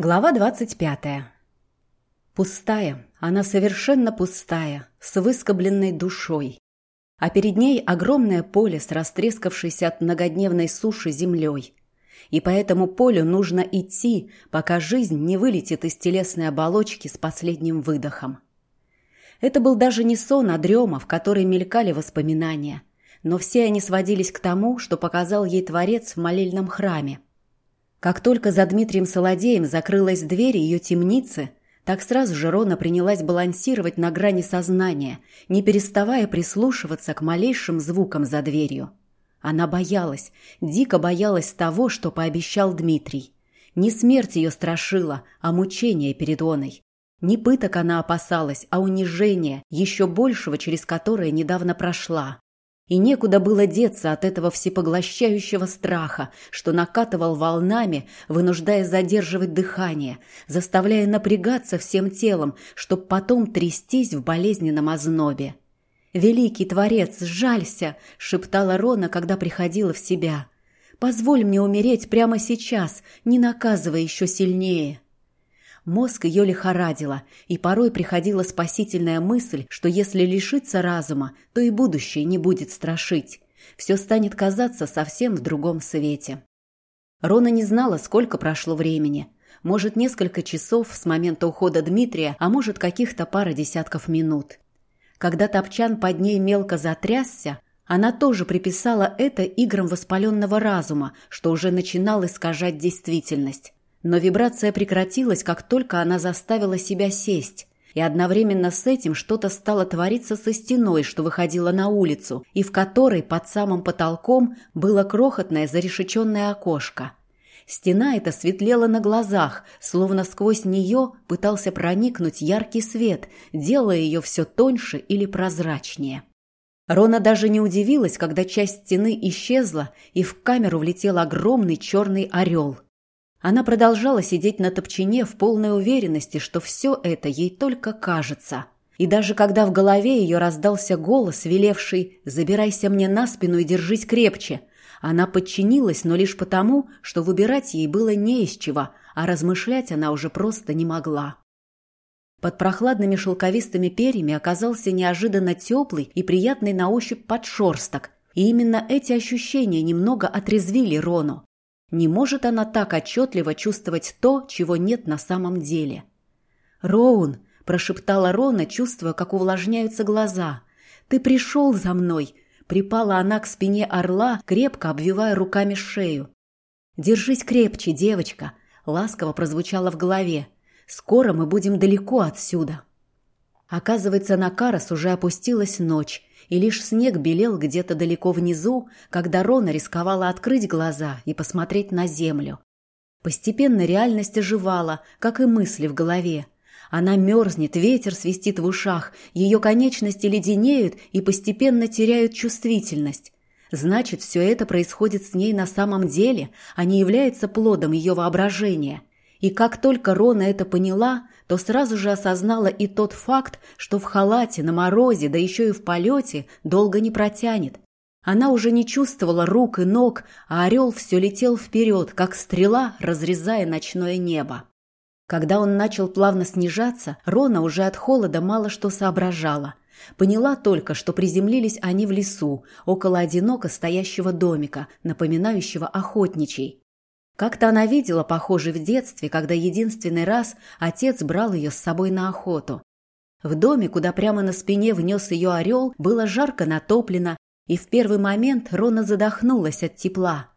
Глава двадцать пятая. Пустая, она совершенно пустая, с выскобленной душой. А перед ней огромное поле с растрескавшейся от многодневной суши землей. И по этому полю нужно идти, пока жизнь не вылетит из телесной оболочки с последним выдохом. Это был даже не сон, а дрема, в которой мелькали воспоминания. Но все они сводились к тому, что показал ей Творец в молельном храме – как только за Дмитрием Солодеем закрылась дверь ее темницы, так сразу же Рона принялась балансировать на грани сознания, не переставая прислушиваться к малейшим звукам за дверью. Она боялась, дико боялась того, что пообещал Дмитрий. Не смерть ее страшила, а мучение перед Оной. Не пыток она опасалась, а унижения, еще большего, через которое недавно прошла. И некуда было деться от этого всепоглощающего страха, что накатывал волнами, вынуждая задерживать дыхание, заставляя напрягаться всем телом, чтоб потом трястись в болезненном ознобе. «Великий Творец, сжалься!» — шептала Рона, когда приходила в себя. «Позволь мне умереть прямо сейчас, не наказывая еще сильнее!» Мозг ее лихорадило, и порой приходила спасительная мысль, что если лишиться разума, то и будущее не будет страшить. Все станет казаться совсем в другом свете. Рона не знала, сколько прошло времени. Может, несколько часов с момента ухода Дмитрия, а может, каких-то пара десятков минут. Когда топчан под ней мелко затрясся, она тоже приписала это играм воспаленного разума, что уже начинал искажать действительность. Но вибрация прекратилась, как только она заставила себя сесть. И одновременно с этим что-то стало твориться со стеной, что выходила на улицу, и в которой под самым потолком было крохотное зарешеченное окошко. Стена эта светлела на глазах, словно сквозь нее пытался проникнуть яркий свет, делая ее все тоньше или прозрачнее. Рона даже не удивилась, когда часть стены исчезла, и в камеру влетел огромный черный орел – она продолжала сидеть на топчине в полной уверенности, что все это ей только кажется. И даже когда в голове ее раздался голос, велевший «забирайся мне на спину и держись крепче», она подчинилась, но лишь потому, что выбирать ей было не из чего, а размышлять она уже просто не могла. Под прохладными шелковистыми перьями оказался неожиданно теплый и приятный на ощупь подшерсток, и именно эти ощущения немного отрезвили Рону. Не может она так отчетливо чувствовать то, чего нет на самом деле. «Роун!» – прошептала Рона, чувствуя, как увлажняются глаза. «Ты пришел за мной!» – припала она к спине орла, крепко обвивая руками шею. «Держись крепче, девочка!» – ласково прозвучало в голове. «Скоро мы будем далеко отсюда!» Оказывается, на Карас уже опустилась ночь, и лишь снег белел где-то далеко внизу, когда Рона рисковала открыть глаза и посмотреть на землю. Постепенно реальность оживала, как и мысли в голове. Она мерзнет, ветер свистит в ушах, ее конечности леденеют и постепенно теряют чувствительность. Значит, все это происходит с ней на самом деле, а не является плодом ее воображения. И как только Рона это поняла, то сразу же осознала и тот факт, что в халате, на морозе, да еще и в полете долго не протянет. Она уже не чувствовала рук и ног, а орел все летел вперед, как стрела, разрезая ночное небо. Когда он начал плавно снижаться, Рона уже от холода мало что соображала. Поняла только, что приземлились они в лесу, около одиноко стоящего домика, напоминающего охотничий. Как-то она видела похожий в детстве, когда единственный раз отец брал ее с собой на охоту. В доме, куда прямо на спине внес ее орел, было жарко натоплено, и в первый момент Рона задохнулась от тепла.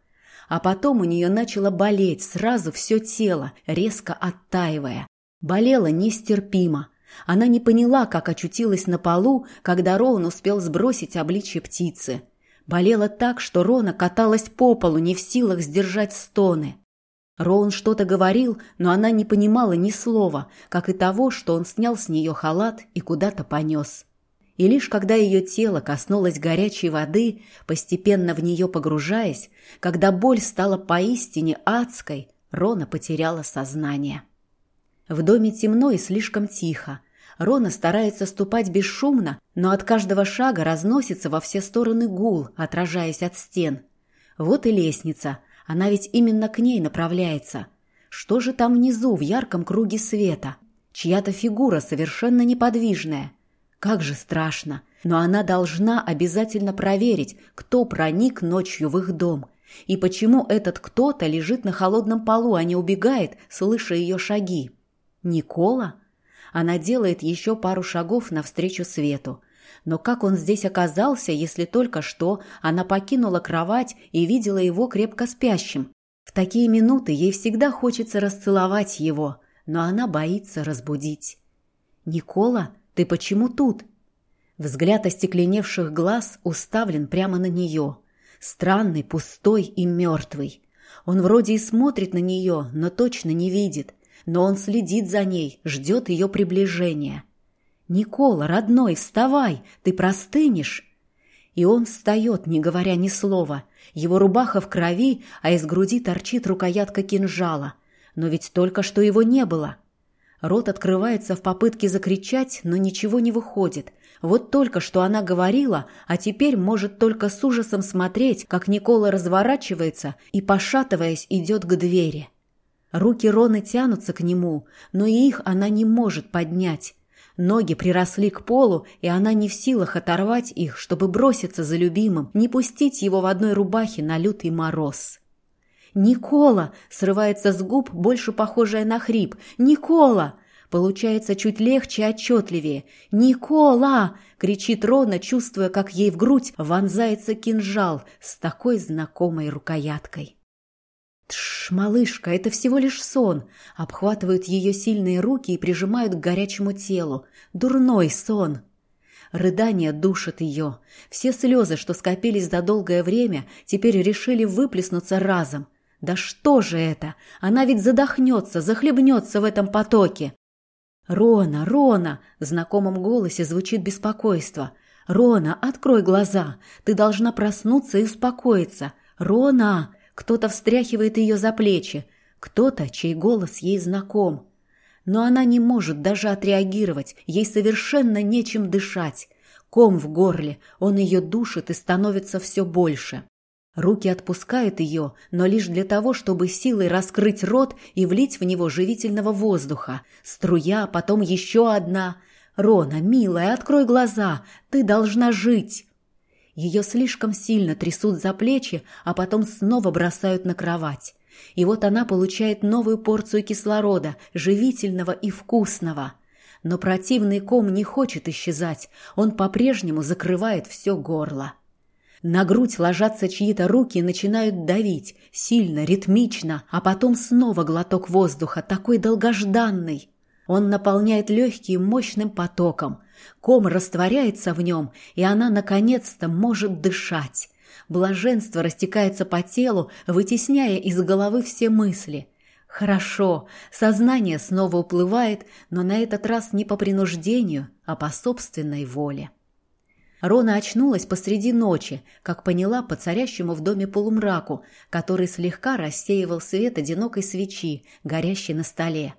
А потом у нее начало болеть сразу все тело, резко оттаивая. Болело нестерпимо. Она не поняла, как очутилась на полу, когда Роун успел сбросить обличье птицы. Болела так, что Рона каталась по полу, не в силах сдержать стоны. Роун что-то говорил, но она не понимала ни слова, как и того, что он снял с нее халат и куда-то понес. И лишь когда ее тело коснулось горячей воды, постепенно в нее погружаясь, когда боль стала поистине адской, Рона потеряла сознание. В доме темно и слишком тихо, Рона старается ступать бесшумно, но от каждого шага разносится во все стороны гул, отражаясь от стен. Вот и лестница. Она ведь именно к ней направляется. Что же там внизу, в ярком круге света? Чья-то фигура совершенно неподвижная. Как же страшно. Но она должна обязательно проверить, кто проник ночью в их дом. И почему этот кто-то лежит на холодном полу, а не убегает, слыша ее шаги. Никола? Она делает еще пару шагов навстречу свету. Но как он здесь оказался, если только что она покинула кровать и видела его крепко спящим? В такие минуты ей всегда хочется расцеловать его, но она боится разбудить. «Никола, ты почему тут?» Взгляд остекленевших глаз уставлен прямо на нее. Странный, пустой и мертвый. Он вроде и смотрит на нее, но точно не видит. Но он следит за ней, ждет ее приближения. «Никола, родной, вставай, ты простынешь!» И он встает, не говоря ни слова. Его рубаха в крови, а из груди торчит рукоятка кинжала. Но ведь только что его не было. Рот открывается в попытке закричать, но ничего не выходит. Вот только что она говорила, а теперь может только с ужасом смотреть, как Никола разворачивается и, пошатываясь, идет к двери. Руки Роны тянутся к нему, но и их она не может поднять. Ноги приросли к полу, и она не в силах оторвать их, чтобы броситься за любимым, не пустить его в одной рубахе на лютый мороз. «Никола!» — срывается с губ, больше похожая на хрип. «Никола!» Получается чуть легче и отчетливее. «Никола!» — кричит Рона, чувствуя, как ей в грудь вонзается кинжал с такой знакомой рукояткой. «Тш, малышка, это всего лишь сон!» Обхватывают ее сильные руки и прижимают к горячему телу. «Дурной сон!» Рыдания душат ее. Все слезы, что скопились за долгое время, теперь решили выплеснуться разом. Да что же это? Она ведь задохнется, захлебнется в этом потоке. «Рона, Рона!» — в знакомом голосе звучит беспокойство. «Рона, открой глаза! Ты должна проснуться и успокоиться! Рона!» Кто-то встряхивает ее за плечи, кто-то, чей голос ей знаком. Но она не может даже отреагировать, ей совершенно нечем дышать. Ком в горле, он ее душит и становится все больше. Руки отпускают ее, но лишь для того, чтобы силой раскрыть рот и влить в него живительного воздуха. Струя, потом еще одна. «Рона, милая, открой глаза, ты должна жить!» Ее слишком сильно трясут за плечи, а потом снова бросают на кровать. И вот она получает новую порцию кислорода, живительного и вкусного. Но противный ком не хочет исчезать, он по-прежнему закрывает все горло. На грудь ложатся чьи-то руки и начинают давить, сильно, ритмично, а потом снова глоток воздуха, такой долгожданный. Он наполняет легкие мощным потоком. Ком растворяется в нем, и она наконец-то может дышать. Блаженство растекается по телу, вытесняя из головы все мысли. Хорошо, сознание снова уплывает, но на этот раз не по принуждению, а по собственной воле. Рона очнулась посреди ночи, как поняла по царящему в доме полумраку, который слегка рассеивал свет одинокой свечи, горящей на столе.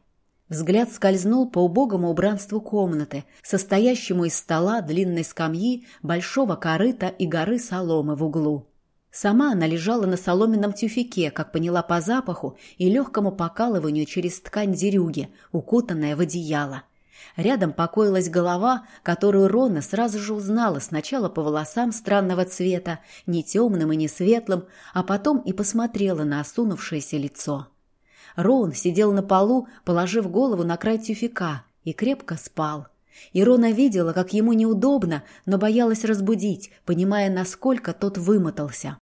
Взгляд скользнул по убогому убранству комнаты, состоящему из стола, длинной скамьи, большого корыта и горы соломы в углу. Сама она лежала на соломенном тюфике, как поняла по запаху и легкому покалыванию через ткань дерюги, укутанная в одеяло. Рядом покоилась голова, которую Рона сразу же узнала сначала по волосам странного цвета, не темным и не светлым, а потом и посмотрела на осунувшееся лицо. Роун сидел на полу, положив голову на край тюфика, и крепко спал. И Рона видела, как ему неудобно, но боялась разбудить, понимая, насколько тот вымотался.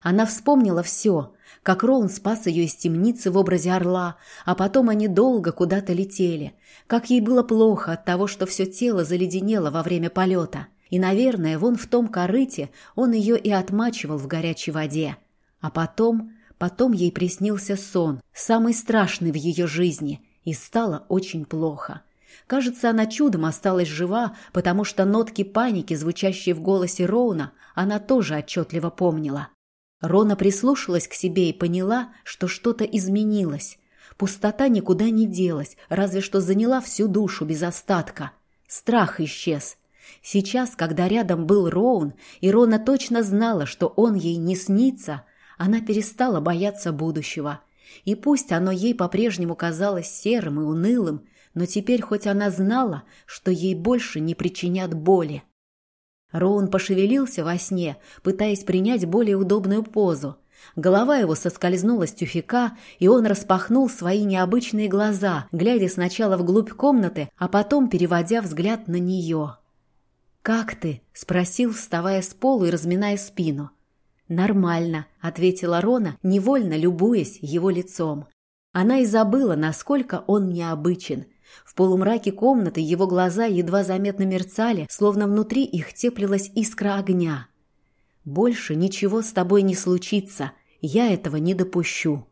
Она вспомнила все, как Роун спас ее из темницы в образе орла, а потом они долго куда-то летели, как ей было плохо от того, что все тело заледенело во время полета. И, наверное, вон в том корыте он ее и отмачивал в горячей воде. А потом, потом ей приснился сон, самый страшный в ее жизни, и стало очень плохо. Кажется, она чудом осталась жива, потому что нотки паники, звучащие в голосе Роуна, она тоже отчетливо помнила. Рона прислушалась к себе и поняла, что что-то изменилось. Пустота никуда не делась, разве что заняла всю душу без остатка. Страх исчез. Сейчас, когда рядом был Роун, и Рона точно знала, что он ей не снится, она перестала бояться будущего. И пусть оно ей по-прежнему казалось серым и унылым, но теперь хоть она знала, что ей больше не причинят боли. Роун пошевелился во сне, пытаясь принять более удобную позу. Голова его соскользнула с тюфяка, и он распахнул свои необычные глаза, глядя сначала вглубь комнаты, а потом переводя взгляд на нее. «Как ты?» — спросил, вставая с полу и разминая спину. «Нормально», — ответила Рона, невольно любуясь его лицом. Она и забыла, насколько он необычен. В полумраке комнаты его глаза едва заметно мерцали, словно внутри их теплилась искра огня. «Больше ничего с тобой не случится. Я этого не допущу».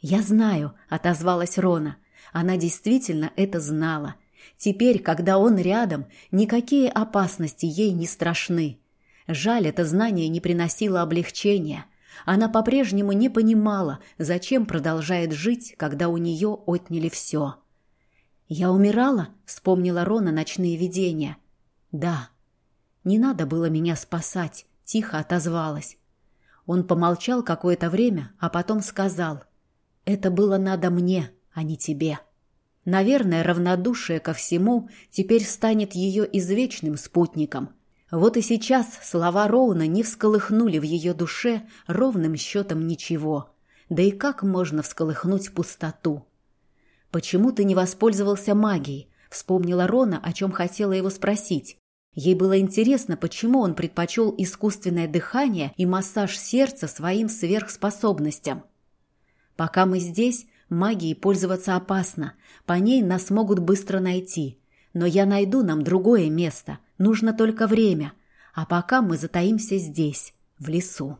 «Я знаю», — отозвалась Рона. Она действительно это знала. Теперь, когда он рядом, никакие опасности ей не страшны. Жаль, это знание не приносило облегчения. Она по-прежнему не понимала, зачем продолжает жить, когда у нее отняли все. «Я умирала?» — вспомнила Рона ночные видения. «Да». «Не надо было меня спасать», — тихо отозвалась. Он помолчал какое-то время, а потом сказал. «Это было надо мне, а не тебе». Наверное, равнодушие ко всему теперь станет ее извечным спутником. Вот и сейчас слова Роуна не всколыхнули в ее душе ровным счетом ничего. Да и как можно всколыхнуть пустоту? «Почему ты не воспользовался магией?» Вспомнила Рона, о чем хотела его спросить. Ей было интересно, почему он предпочел искусственное дыхание и массаж сердца своим сверхспособностям. «Пока мы здесь, магией пользоваться опасно. По ней нас могут быстро найти. Но я найду нам другое место. Нужно только время. А пока мы затаимся здесь, в лесу».